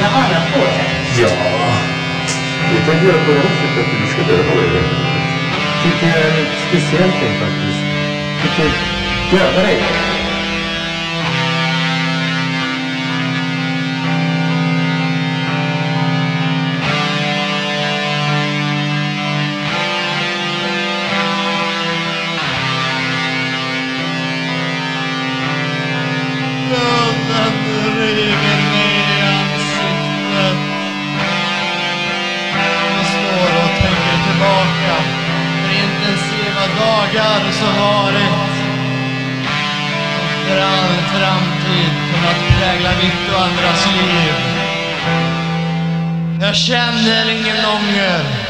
sina andra på sig. Ja, vi tänker göra på det här sättet att du ska döda dig. tycker jag är mig i intensiva dagar som varit. och för all framtid kunnat prägla mitt och andras liv. Jag känner ingen ånger.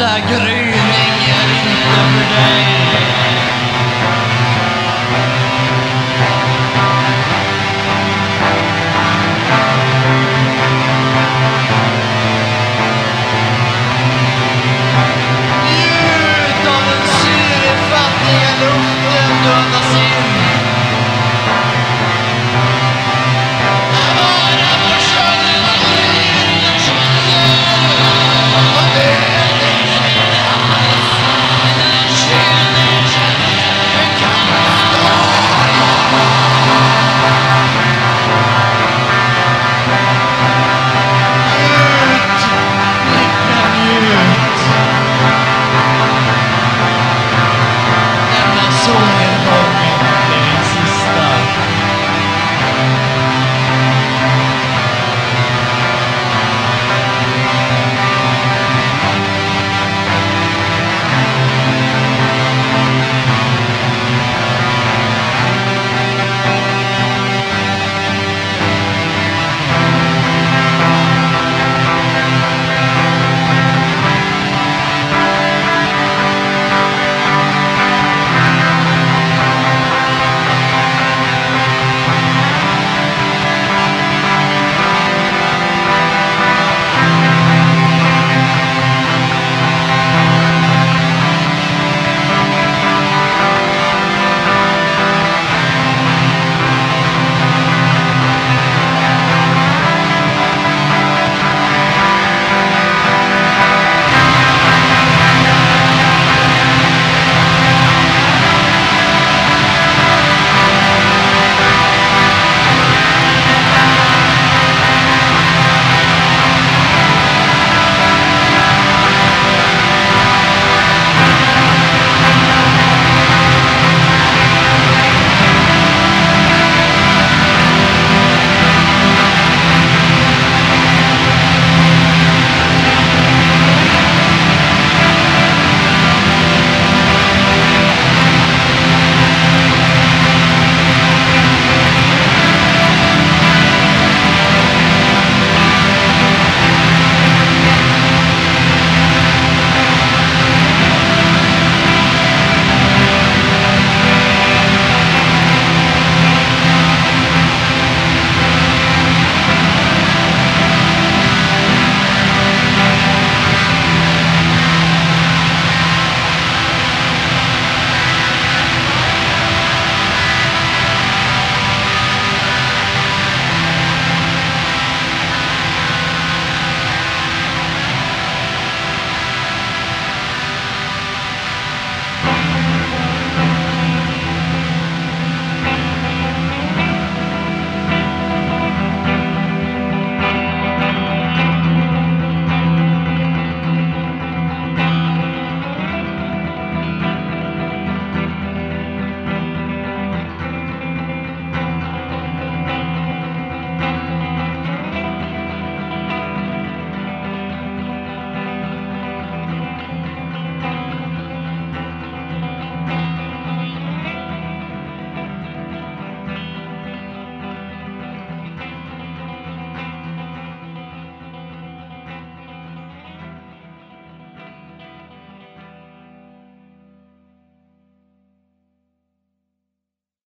nästa gry